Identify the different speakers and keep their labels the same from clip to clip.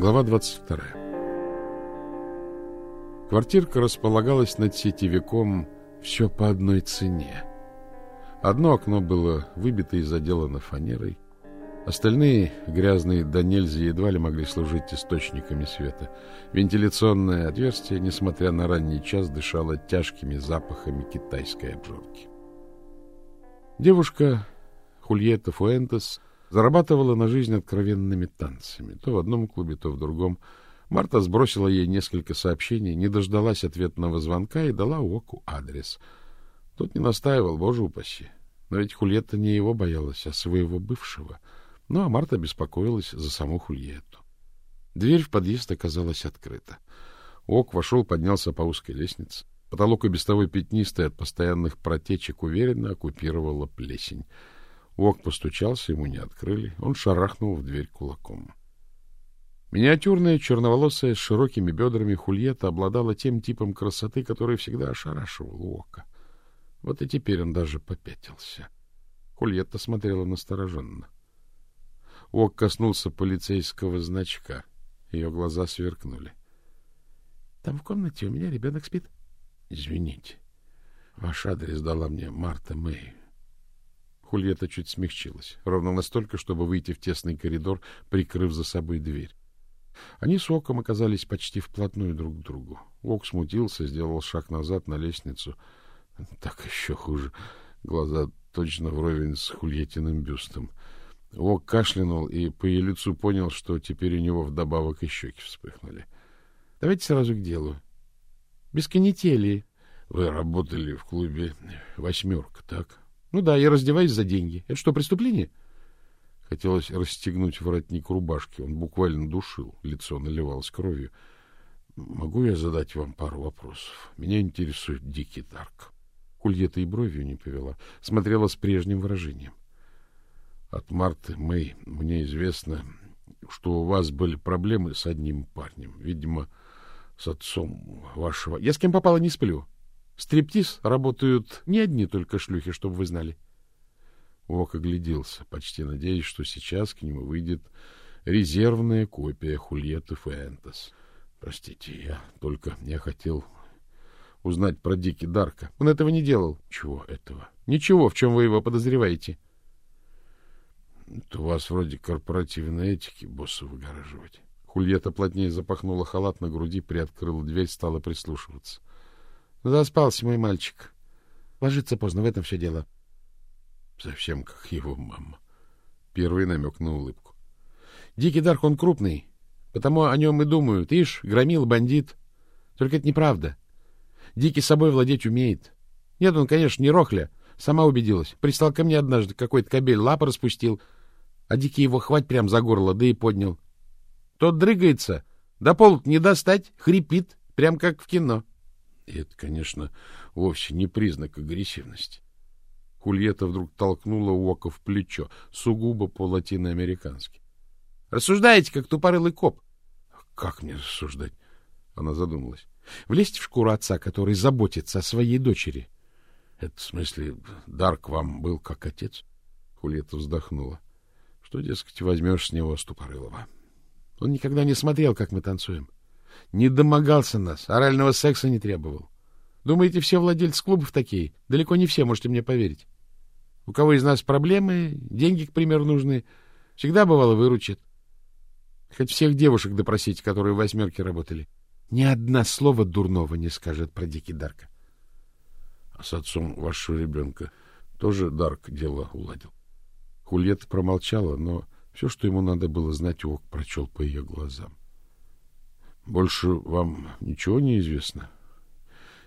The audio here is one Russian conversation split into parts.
Speaker 1: Глава 22. Квартирка располагалась над сетевиком все по одной цене. Одно окно было выбито и заделано фанерой, остальные, грязные до нельзя, едва ли могли служить источниками света. Вентиляционное отверстие, несмотря на ранний час, дышало тяжкими запахами китайской обжорки. Девушка Хульета Фуэнтес Зарабатывала на жизнь откровенными танцами. То в одном клубе, то в другом. Марта сбросила ей несколько сообщений, не дождалась ответного звонка и дала Уоку адрес. Тот не настаивал, боже упаси. Но ведь Хульетта не его боялась, а своего бывшего. Ну, а Марта беспокоилась за саму Хульетту. Дверь в подъезд оказалась открыта. Ок вошел, поднялся по узкой лестнице. Потолок и без того пятнистый от постоянных протечек уверенно оккупировала плесень. Вок постучался, ему не открыли. Он шарахнул в дверь кулаком. Миниатюрная, черноволосая, с широкими бедрами Хульета обладала тем типом красоты, который всегда ошарашивал Ока. Вот и теперь он даже попятился. Хульетта смотрела настороженно. Ок коснулся полицейского значка. Ее глаза сверкнули. — Там в комнате у меня ребенок спит. — Извините. Ваш адрес дала мне Марта Мэй. Хульета чуть смягчилась, ровно настолько, чтобы выйти в тесный коридор, прикрыв за собой дверь. Они с Оком оказались почти вплотную друг к другу. Ок смутился, сделал шаг назад на лестницу. Так еще хуже. Глаза точно вровень с Хульетиным бюстом. Ок кашлянул и по ее лицу понял, что теперь у него вдобавок и щеки вспыхнули. — Давайте сразу к делу. Без канители. Вы работали в клубе «Восьмерка», так? Ну да, я раздеваюсь за деньги. Это что, преступление? Хотелось расстегнуть воротник рубашки. Он буквально душил. Лицо наливалось кровью. Могу я задать вам пару вопросов? Меня интересует дикий Дарк. Кульета и бровью не повела. Смотрела с прежним выражением. От Марты Мэй мне известно, что у вас были проблемы с одним парнем. Видимо, с отцом вашего... Я с кем попало, не сплю. Стриптиз работают не одни только шлюхи, чтобы вы знали. Вок огляделся, почти надеясь, что сейчас к нему выйдет резервная копия Хульеты Фэнтес. Простите, я только я хотел узнать про Дики Дарка. Он этого не делал. Чего этого? Ничего, в чем вы его подозреваете. Это у вас вроде корпоративной этики босса выгораживать. Хульета плотнее запахнула халат на груди, приоткрыла дверь, стала прислушиваться. Заспался мой мальчик. Ложится поздно, в этом все дело. Совсем как его мама. Первый намек на улыбку. Дикий Дарк, он крупный, потому о нем и думают. Ишь, громил, бандит. Только это неправда. Дикий собой владеть умеет. Нет, он, конечно, не рохля. Сама убедилась. Пристал ко мне однажды какой-то кобель, лапы распустил, а Дикий его хвать прям за горло, да и поднял. Тот дрыгается, до полок не достать, хрипит, прям как в кино. И это, конечно, вовсе не признак агрессивности. Хульета вдруг толкнула Уока в плечо, сугубо по-латиноамерикански. — Рассуждаете, как тупорылый коп. — Как мне рассуждать? Она задумалась. — Влезть в шкуру отца, который заботится о своей дочери. — Это, в смысле, Дарк вам был как отец? Хульета вздохнула. — Что, дескать, возьмешь с него ступорылого? Он никогда не смотрел, как мы танцуем. — не домогался нас, орального секса не требовал. Думаете, все владельцы клубов такие? Далеко не все, можете мне поверить. У кого из нас проблемы, деньги, к примеру, нужны, всегда бывало выручит. Хоть всех девушек допросить, которые в восьмерке работали. Ни одна слова дурного не скажет про Дикий Дарка. А с отцом вашего ребенка тоже Дарк дело уладил. Хульетта промолчала, но все, что ему надо было знать, Ок прочел по ее глазам. Больше вам ничего не известно?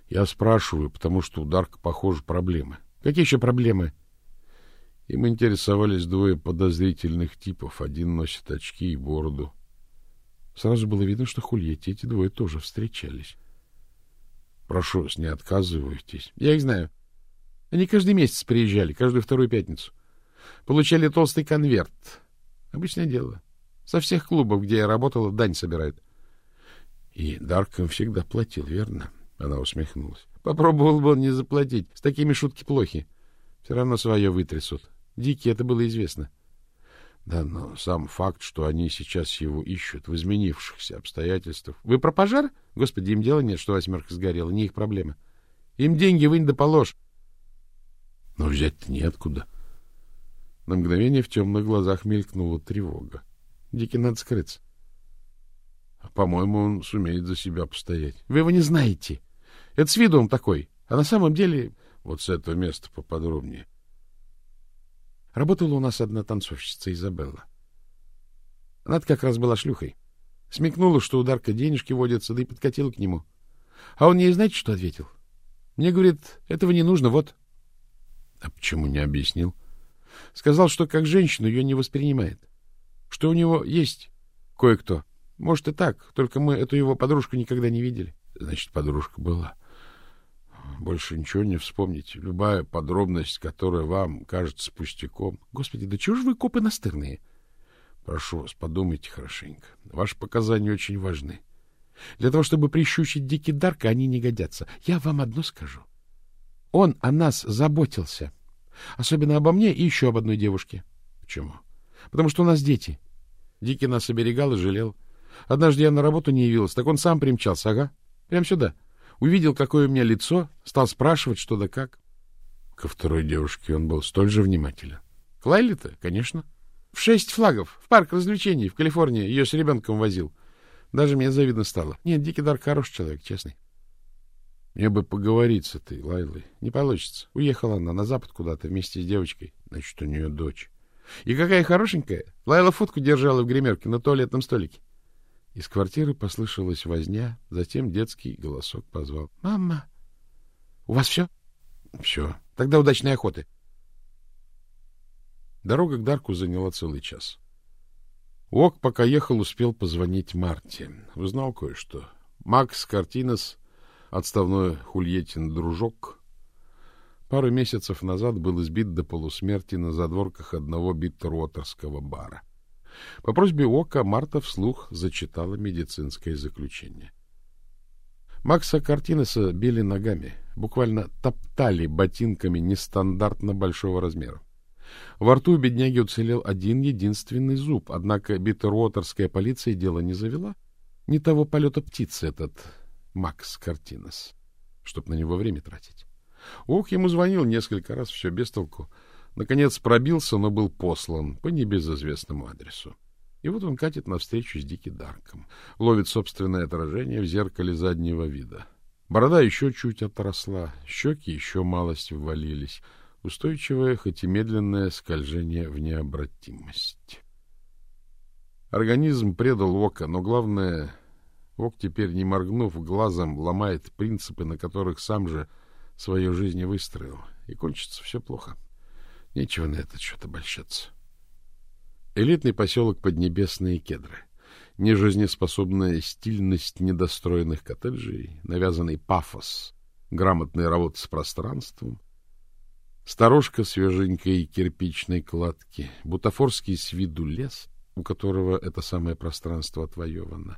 Speaker 1: Я спрашиваю, потому что у Дарка, похоже, проблемы. Какие еще проблемы? Им интересовались двое подозрительных типов. Один носит очки и бороду. Сразу было видно, что Хульете эти двое тоже встречались. Прошу, с не отказывайтесь. Я их знаю. Они каждый месяц приезжали, каждую вторую пятницу. Получали толстый конверт. Обычное дело. Со всех клубов, где я работала, дань собирают. И Дарком всегда платил, верно? Она усмехнулась. Попробовал бы он не заплатить. С такими шутки плохи. Все равно свое вытрясут. Дикий это было известно. Да, но сам факт, что они сейчас его ищут в изменившихся обстоятельствах.
Speaker 2: Вы про пожар? Господи, им дела нет, что восьмерка сгорела, не их проблема. Им деньги вынь да положь.
Speaker 1: Но взять-то неоткуда. На мгновение в темных глазах мелькнула тревога. Дикий надо скрыться. По-моему, он сумеет за себя постоять.
Speaker 2: Вы его не знаете. Это с виду он такой. А на самом деле...
Speaker 1: Вот с этого места поподробнее.
Speaker 2: Работала у нас одна танцовщица Изабелла. она как раз была шлюхой. Смекнула, что ударка денежки водятся, да и подкатила к нему. А он ей знаете, что ответил? Мне, говорит, этого не нужно, вот.
Speaker 1: А почему не объяснил?
Speaker 2: Сказал, что как женщину ее не воспринимает. Что у него есть кое-кто. Может, и так, только мы эту его подружку никогда не видели.
Speaker 1: Значит, подружка была. Больше ничего не вспомните. Любая подробность, которая вам кажется пустяком.
Speaker 2: Господи, да чего же вы копы настырные?
Speaker 1: Прошу вас, подумайте хорошенько. Ваши показания очень важны.
Speaker 2: Для того, чтобы прищучить Дикий Дарка, они не годятся. Я вам одно скажу. Он о нас заботился. Особенно обо мне и еще об одной девушке.
Speaker 1: Почему?
Speaker 2: Потому что у нас дети. Дикий нас оберегал и жалел. Однажды я на работу не явилась, так он сам примчался, ага, прямо сюда. Увидел, какое у меня лицо, стал спрашивать, что да как.
Speaker 1: Ко второй девушке он был столь же внимателен.
Speaker 2: К Лайле-то, конечно. В шесть флагов, в парк развлечений в Калифорнии ее с ребенком возил. Даже мне завидно стало. Нет, Дикий Дарк хороший человек, честный.
Speaker 1: Мне бы поговорить с этой Лайлой.
Speaker 2: Не получится. Уехала она на запад куда-то вместе с девочкой.
Speaker 1: Значит, у нее дочь.
Speaker 2: И какая хорошенькая. Лайла футку держала в гримерке на туалетном столике.
Speaker 1: Из квартиры послышалась возня, затем детский голосок позвал.
Speaker 2: — Мама! — У вас все?
Speaker 1: — Все.
Speaker 2: — Тогда удачной охоты.
Speaker 1: Дорога к Дарку заняла целый час. Ок, пока ехал, успел позвонить Марте. Узнал кое-что. Макс Картинес, отставной хульетин дружок, пару месяцев назад был избит до полусмерти на задворках одного биттеруотерского бара. — по просьбе Ока Марта вслух зачитала медицинское заключение. Макса Картинеса били ногами, буквально топтали ботинками нестандартно большого размера. Во рту бедняги уцелел один единственный зуб, однако биттеруотерская полиция дело не завела. Не того полета птицы этот Макс Картинес, чтоб на него время тратить. Ох, ему звонил несколько раз, все без толку. Наконец пробился, но был послан по небезызвестному адресу. И вот он катит навстречу с Дики Дарком, ловит собственное отражение в зеркале заднего вида. Борода еще чуть отросла, щеки еще малость ввалились, устойчивое, хоть и медленное скольжение в необратимость. Организм предал Ока, но главное, Ок теперь, не моргнув глазом, ломает принципы, на которых сам же свою жизнь и выстроил, и кончится все плохо. — Нечего на этот счет обольщаться. Элитный поселок Поднебесные Кедры. Нежизнеспособная стильность недостроенных коттеджей, навязанный пафос, грамотная работа с пространством, сторожка свеженькой кирпичной кладки, бутафорский с виду лес, у которого это самое пространство отвоевано.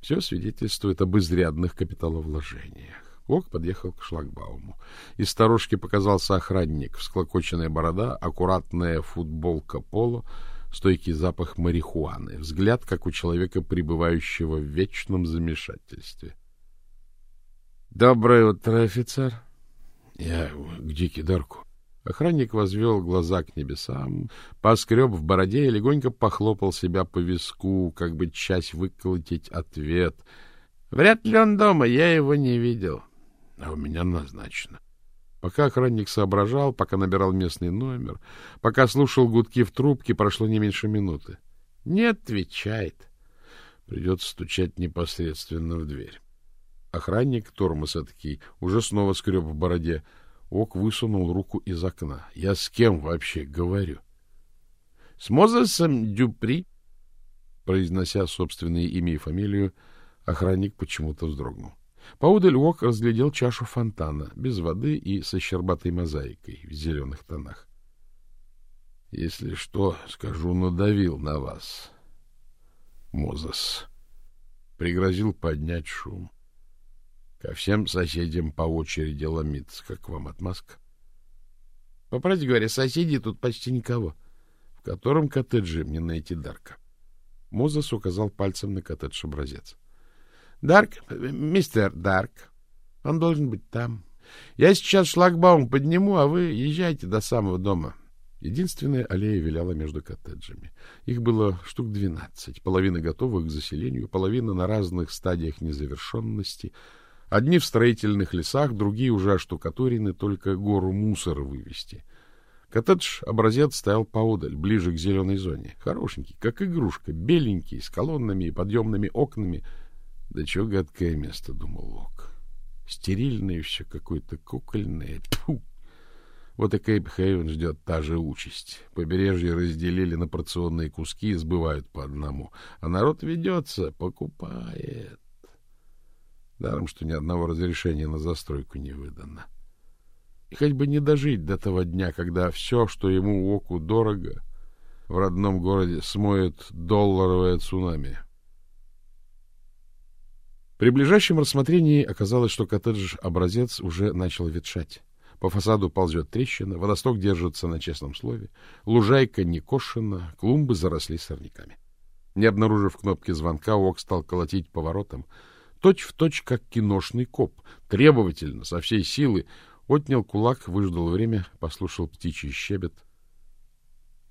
Speaker 1: Все свидетельствует об изрядных капиталовложениях. Ок подъехал к шлагбауму. Из сторожки показался охранник, всклокоченная борода, аккуратная футболка поло, стойкий запах марихуаны, взгляд, как у человека, пребывающего в вечном замешательстве. — Доброе утро, офицер. — Я к Дики Дарку. Охранник возвел глаза к небесам, поскреб в бороде и легонько похлопал себя по виску, как бы часть выколотить ответ. — Вряд ли он дома, я его не видел. — а у меня назначено. Пока охранник соображал, пока набирал местный номер, пока слушал гудки в трубке, прошло не меньше минуты. Не отвечает. Придется стучать непосредственно в дверь. Охранник, тормоз таки уже снова скреб в бороде. Ок высунул руку из окна. Я с кем вообще говорю? — С Мозесом Дюпри, произнося собственное имя и фамилию, охранник почему-то вздрогнул. Поудаль Уок разглядел чашу фонтана, без воды и со щербатой мозаикой в зеленых тонах. — Если что, скажу, надавил на вас. Мозес пригрозил поднять шум. Ко всем соседям по очереди ломиться, как вам отмазка. По правде говоря, соседей тут почти никого. В котором коттедже мне найти Дарка? Мозес указал пальцем на коттедж-образец. — Дарк, мистер Дарк, он должен быть там. Я сейчас шлагбаум подниму, а вы езжайте до самого дома. Единственная аллея виляла между коттеджами. Их было штук двенадцать, половина готовых к заселению, половина на разных стадиях незавершенности. Одни в строительных лесах, другие уже оштукатурены, только гору мусора вывести. Коттедж-образец стоял поодаль, ближе к зеленой зоне. Хорошенький, как игрушка, беленький, с колоннами и подъемными окнами. Да чего гадкое место, думал Лок. Стерильное все какое-то кукольное. Тьфу! Вот и Кейп-Хейвен ждет та же участь. Побережье разделили на порционные куски и сбывают по одному. А народ ведется, покупает. Даром, что ни одного разрешения на застройку не выдано. И хоть бы не дожить до того дня, когда все, что ему оку дорого, в родном городе смоет долларовое цунами. При ближайшем рассмотрении оказалось, что коттедж-образец уже начал ветшать. По фасаду ползет трещина, водосток держится на честном слове, лужайка не кошена, клумбы заросли сорняками. Не обнаружив кнопки звонка, Ок стал колотить поворотом, точь в точь, как киношный коп, требовательно, со всей силы, Отнял кулак, выждал время, послушал птичий щебет.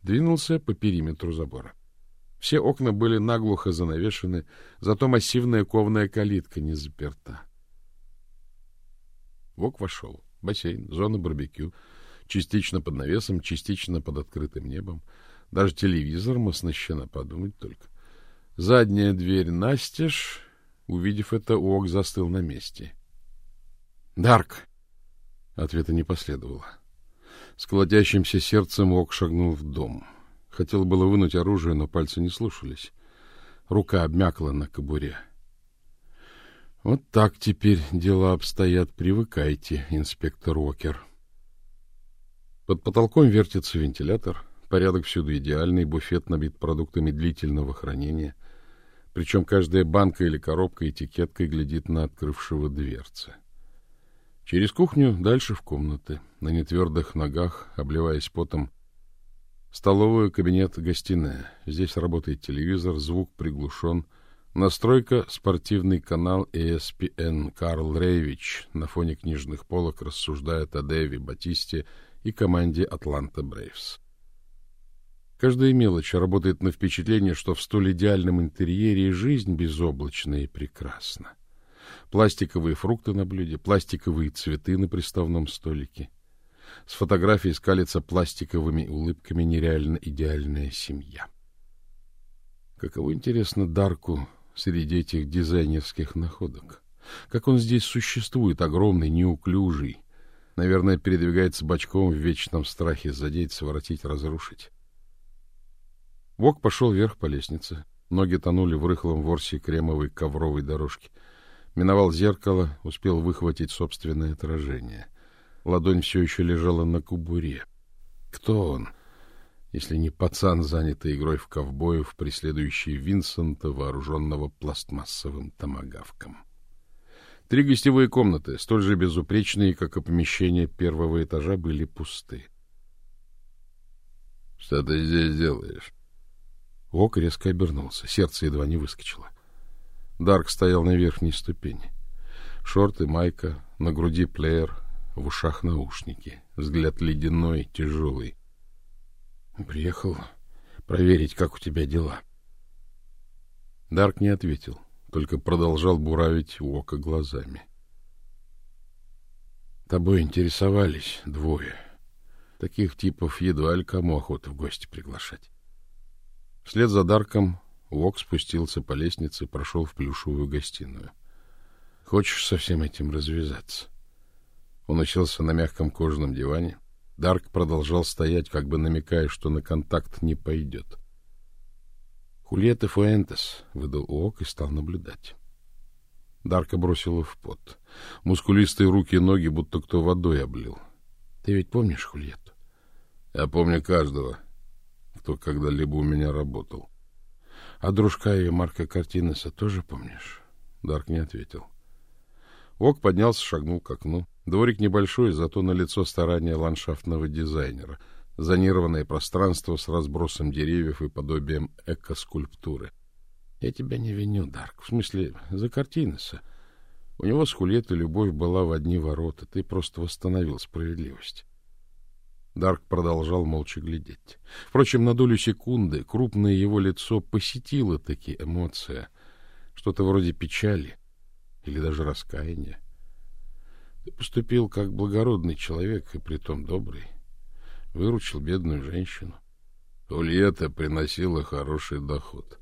Speaker 1: Двинулся по периметру забора. Все окна были наглухо занавешены, зато массивная кованая калитка не заперта. Вок вошел. Бассейн, зона барбекю, частично под навесом, частично под открытым небом. Даже телевизором оснащена, подумать только. Задняя дверь настежь. Увидев это, Уок застыл на месте. — Дарк! Ответа не последовало. С колотящимся сердцем Ок шагнул в дом. Хотел было вынуть оружие, но пальцы не слушались. Рука обмякла на кобуре. Вот так теперь дела обстоят. Привыкайте, инспектор Уокер. Под потолком вертится вентилятор. Порядок всюду идеальный, буфет набит продуктами длительного хранения. Причем каждая банка или коробка этикеткой глядит на открывшего дверцы. Через кухню дальше в комнаты, на нетвердых ногах, обливаясь потом. Столовую, кабинет, гостиная. Здесь работает телевизор, звук приглушен. Настройка, спортивный канал ESPN. Карл Рейвич на фоне книжных полок рассуждает о Дэви Батисте и команде Атланта Брейвс. Каждая мелочь работает на впечатление, что в столь идеальном интерьере жизнь безоблачна и прекрасна пластиковые фрукты на блюде, пластиковые цветы на приставном столике. С фотографией скалится пластиковыми улыбками нереально идеальная семья. Каково интересно Дарку среди этих дизайнерских находок. Как он здесь существует, огромный, неуклюжий. Наверное, передвигается бочком в вечном страхе задеть, своротить, разрушить. Вок пошел вверх по лестнице. Ноги тонули в рыхлом ворсе кремовой ковровой дорожки — Миновал зеркало, успел выхватить собственное отражение. Ладонь все еще лежала на кубуре. Кто он, если не пацан, занятый игрой в ковбоев, преследующий Винсента, вооруженного пластмассовым томагавком? Три гостевые комнаты, столь же безупречные, как и помещения первого этажа, были пусты. — Что ты здесь делаешь? Ок резко обернулся, сердце едва не выскочило. Дарк стоял на верхней ступени. Шорты, майка, на груди плеер, в ушах наушники. Взгляд ледяной, тяжелый. Приехал проверить, как у тебя дела. Дарк не ответил, только продолжал буравить Уока глазами. Тобой интересовались двое. Таких типов едва ли кому охота в гости приглашать. Вслед за Дарком Уок спустился по лестнице, прошел в плюшевую гостиную. Хочешь со всем этим развязаться? Он уселся на мягком кожаном диване. Дарк продолжал стоять, как бы намекая, что на контакт не пойдет. Хульета Фуэнтес выдал Уок и стал наблюдать. Дарка бросила в пот. Мускулистые руки и ноги будто кто водой облил. Ты ведь помнишь Хульету? Я помню каждого, кто когда-либо у меня работал. А дружка ее Марка Картинеса тоже помнишь? Дарк не ответил. Ок поднялся, шагнул к окну. Дворик небольшой, зато на лицо старания ландшафтного дизайнера. зонированное пространство с разбросом деревьев и подобием экоскульптуры.
Speaker 2: Я тебя не виню, Дарк. В смысле, за картинеса. У него с Хулетой любовь была в одни ворота. Ты просто восстановил справедливость.
Speaker 1: Дарк продолжал молча глядеть. Впрочем, на долю секунды крупное его лицо посетило таки эмоция, что-то вроде печали или даже раскаяния. Ты поступил как благородный человек и притом добрый. Выручил бедную женщину. Ульета приносила хороший доход.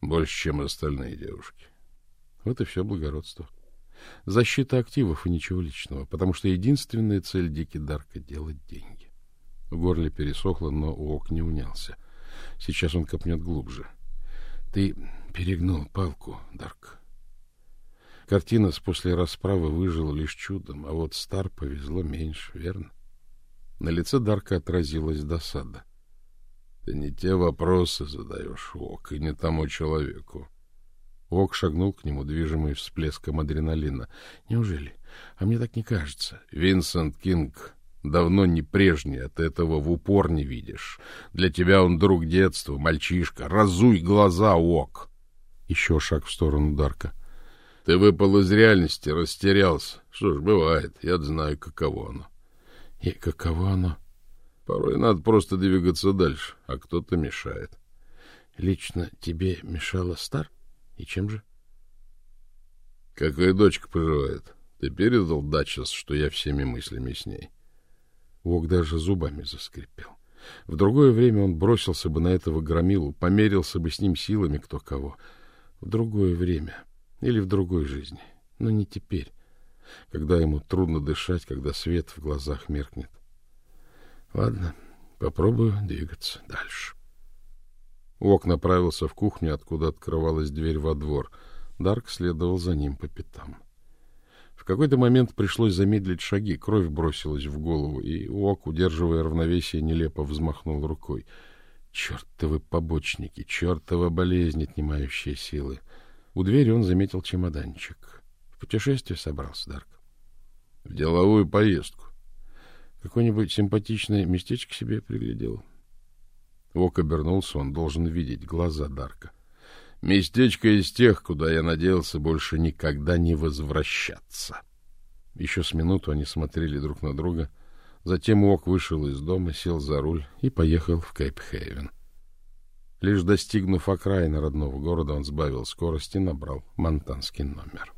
Speaker 1: Больше, чем остальные девушки.
Speaker 2: Вот и все благородство. Защита активов и ничего личного, потому что единственная цель Дики Дарка — делать деньги. В горле пересохло, но Уок не унялся. Сейчас он копнет глубже. Ты перегнул палку, Дарк. Картина с после расправы выжила лишь чудом, а вот Стар повезло меньше, верно? На лице Дарка отразилась досада.
Speaker 1: Ты не те вопросы задаешь, Ок, и не тому человеку.
Speaker 2: Ок шагнул к нему, движимый всплеском адреналина. Неужели? А мне так не кажется.
Speaker 1: Винсент Кинг давно не прежний, от этого в упор не видишь. Для тебя он друг детства, мальчишка. Разуй глаза, Ок.
Speaker 2: Еще шаг в сторону Дарка.
Speaker 1: Ты выпал из реальности, растерялся. Что ж, бывает, я знаю, каково оно.
Speaker 2: И каково оно?
Speaker 1: Порой надо просто двигаться дальше, а кто-то мешает.
Speaker 2: Лично тебе мешала Стар? И чем же?
Speaker 1: Какая дочка поживает? Ты передал Датчас, что я всеми мыслями с ней?
Speaker 2: Вок даже зубами заскрипел. В другое время он бросился бы на этого громилу, померился бы с ним силами кто кого. В другое время или в другой жизни, но не теперь, когда ему трудно дышать, когда свет в глазах меркнет. Ладно, попробую двигаться дальше. Ок направился в кухню, откуда открывалась дверь во двор. Дарк следовал за ним по пятам. В какой-то момент пришлось замедлить шаги, кровь бросилась в голову, и Ок, удерживая равновесие, нелепо взмахнул рукой. Чертовы побочники, чертова болезнь, отнимающая силы. У двери он заметил чемоданчик. В путешествие собрался Дарк.
Speaker 1: В деловую поездку.
Speaker 2: Какое-нибудь симпатичное местечко себе приглядел.
Speaker 1: Вок обернулся, он должен видеть глаза Дарка. Местечко из тех, куда я надеялся больше никогда не возвращаться.
Speaker 2: Еще с минуту они смотрели друг на друга. Затем Уок вышел из дома, сел за руль и поехал в Кейп-Хейвен. Лишь достигнув окраины родного города, он сбавил скорость и набрал монтанский номер.